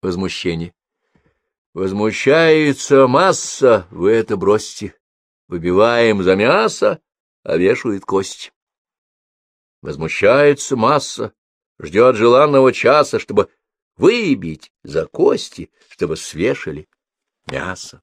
Возмущение. Возмущается масса, вы это бросьте. Выбиваем за мясо, а вешают кость. Возмущается масса, ждет желанного часа, чтобы выбить за кости, чтобы свешали мясо.